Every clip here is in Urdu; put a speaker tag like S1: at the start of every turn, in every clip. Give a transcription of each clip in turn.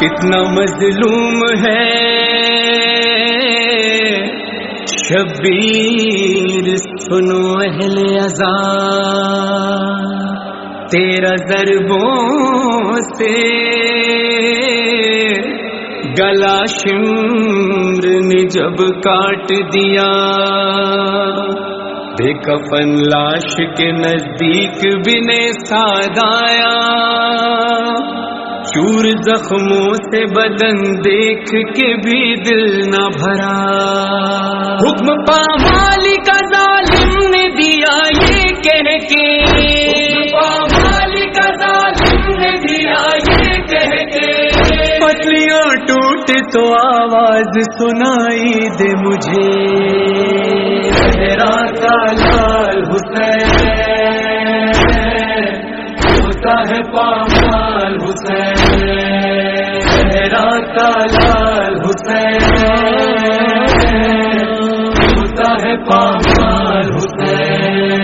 S1: کتنا مظلوم ہے۔ شبیر، سنو اہل ازا تیرا ضربوں سے گلا شمر نے جب کاٹ دیا۔ بے کفن لاش کے نزدیک بھی نے سادایا۔ چور زخموں سے بدن دیکھ کے بھی دل نہ بھرا۔ حکم پامالی کا ظالم نے دیا یہ کہہ کے۔ پامالی کا ظالم نے دیا یہ کہہ کے۔ پتلیاں ٹوٹ تو آواز سنائی دے مجھے۔ میرا لال حسین ہوتا ہے پامال حسین میرا لال حسین ہوتا ہے پامال حسین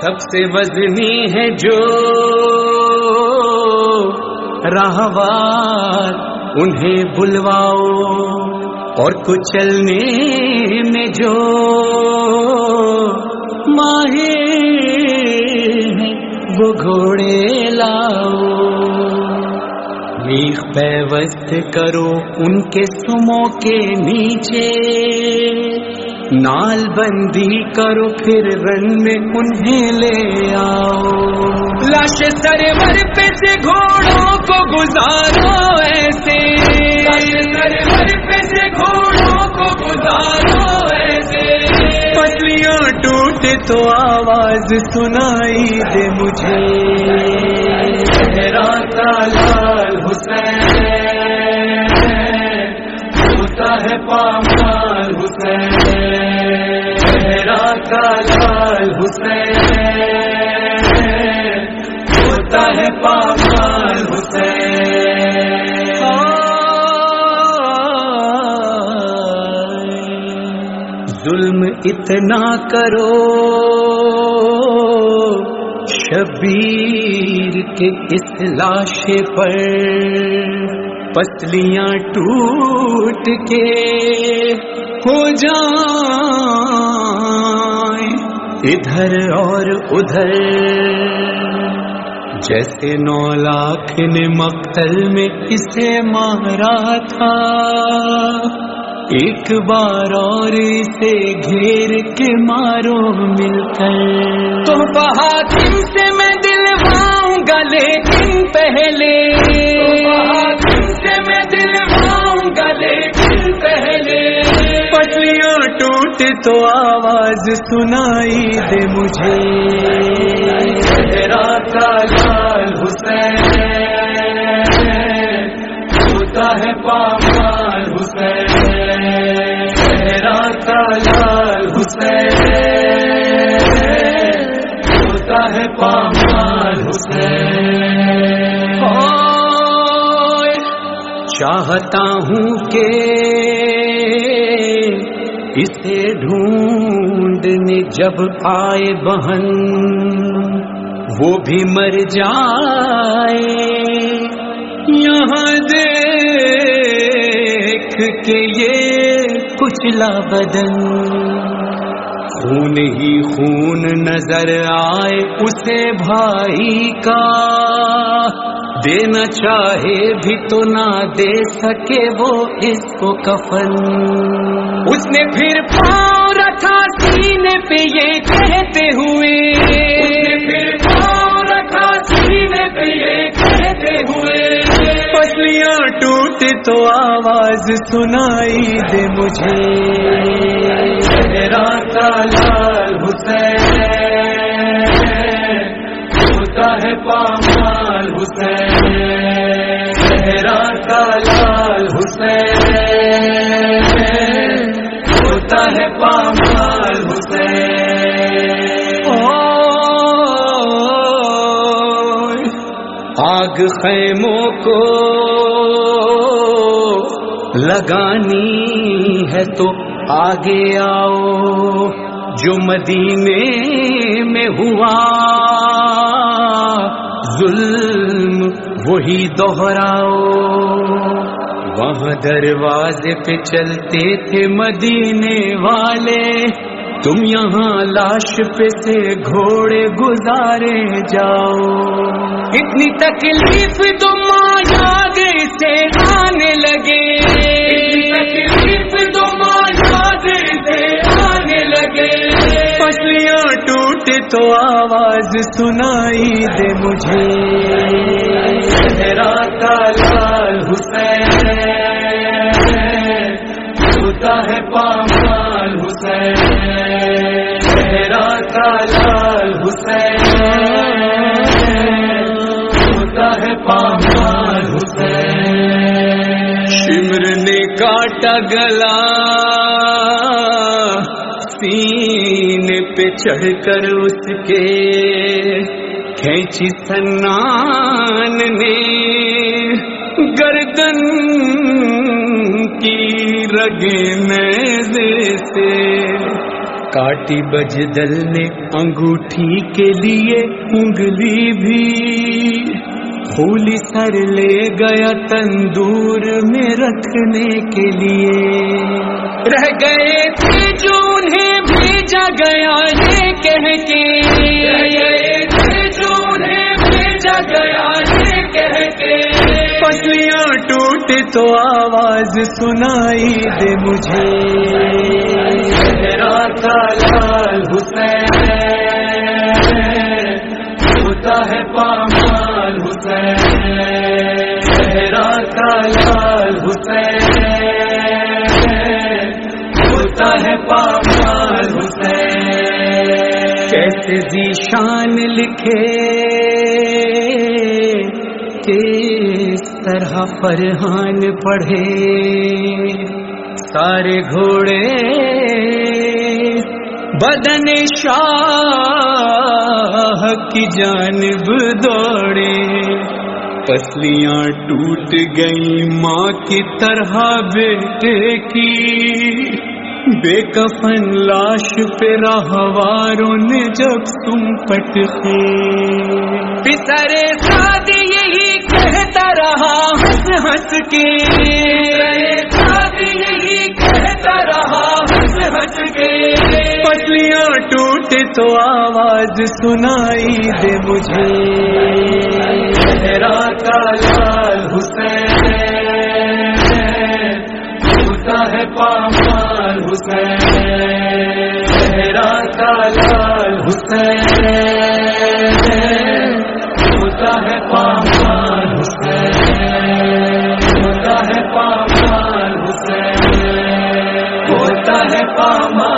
S1: سب سے وزنی ہے جو راہوار انہیں بلواؤ اور کچلنے میں جو وہ گھوڑے لاؤ۔ میخ پیوست کرو ان کے سموں کے نیچے۔ نال بندی کرو پھر رن میں انہیں لے آؤ۔ لاش سرور پہ سے گھوڑوں کو گزارو ایسے۔ لاش سرور پہ سے گھوڑوں کو گزارو ایسے پتلیاں ٹوٹے تو آواز سنائی دے مجھے۔ میرا لال حسین، ہوتا ہے پامال حسین۔ میرا لال حسین، ہوتا ہے پامال حسین۔ اتنا کرو۔ شبیر کے اس لاش پر پتلیاں ٹوٹ کے ہو جائیں ادھر اور ادھر۔ جیسے نو لاکھ نے مقتل میں اسے مارا تھا ایک بار اور اسے گھیر کے مارو مل کر۔ تو بہادر سے میں دلواؤں گا لیکن پہلے۔ سے میں دلواؤں گا لیکن پہلے۔ پٹلیاں ٹوٹ تو آواز سنائی دے مجھے۔ میرا لال حسین۔ ہوتا ہے پامال لال حسین، ہوتا ہے پامال حسین۔ چاہتا ہوں کہ اسے ڈھونڈنے جب آئے بہن، وہ بھی مر جائے۔ یہاں دیکھ کے یہ کچلا بدن۔ خون ہی خون نظر آئے اسے بھائی کا۔ دینا چاہے بھی تو نہ دے سکے وہ اس کو کفن۔ اس نے پھر پاؤں رکھا سینے پہ یہ کہتے ہوئے ٹوٹ تو آواز سنائی دے مجھے۔ میرا لال حسین ہوتا ہے پامال حسین۔ میرا لال حسین ہوتا ہے پامال حسین۔ آگ خیموں کو لگانی ہے تو آگے آؤ، جو مدینے میں ہوا۔ ظلم وہی دوہراؤ وہاں دروازے پہ چلتے تھے مدینے والے۔ تم یہاں لاش پہ سے گھوڑے گزارے جاؤ۔ اتنی تکلیف تم یاد سے تو آواز سنائی دے مجھے۔ میرا لال حسین ہوتا ہے پامال حسین۔ میرا لال حسین ہوتا ہے پامال حسین۔ شمر نے کاٹا گلا سین پہ چڑھ کر اس کے کھینچی سنان نے گردن کی رگے نیزے سے کاٹی بجدل نے انگوٹھی کے لیے انگلی بھی پھولی سر لے گیا تندور میں رکھنے کے لیے۔ رہ گئے تھے بھیجا گیا، یہ کہہ کے۔ رہ بھیجا گیا یہ کہہ کے پسلیاں ٹوٹ تو آواز سنائی دے مجھے۔ میرا لال حسین، ہوتا ہے پامال حسین۔ میرا لال کیسے ذیشان لکھے کس طرح فرحان پڑھے؟ سارے گھوڑے بدن شاہ کی جانب دوڑے۔ پسلیاں ٹوٹ گئی ماں کی طرح بیٹے کی۔ بے کفن لاش پہ رہواروں نے جب تم پٹ پسرے ساد یہی کہتا رہا ہنس ہنس کے۔ ساد یہی کہتا رہا ہنس ہنس کے۔ پسلیاں ٹوٹ تو آواز سنائی دے مجھے۔ میرا لال حسین ہوتا ہے پامال حسین کا لال حسین ہوتا ہے پامال حسین ہوتا ہے پامال حسین ہوتا ہے پامال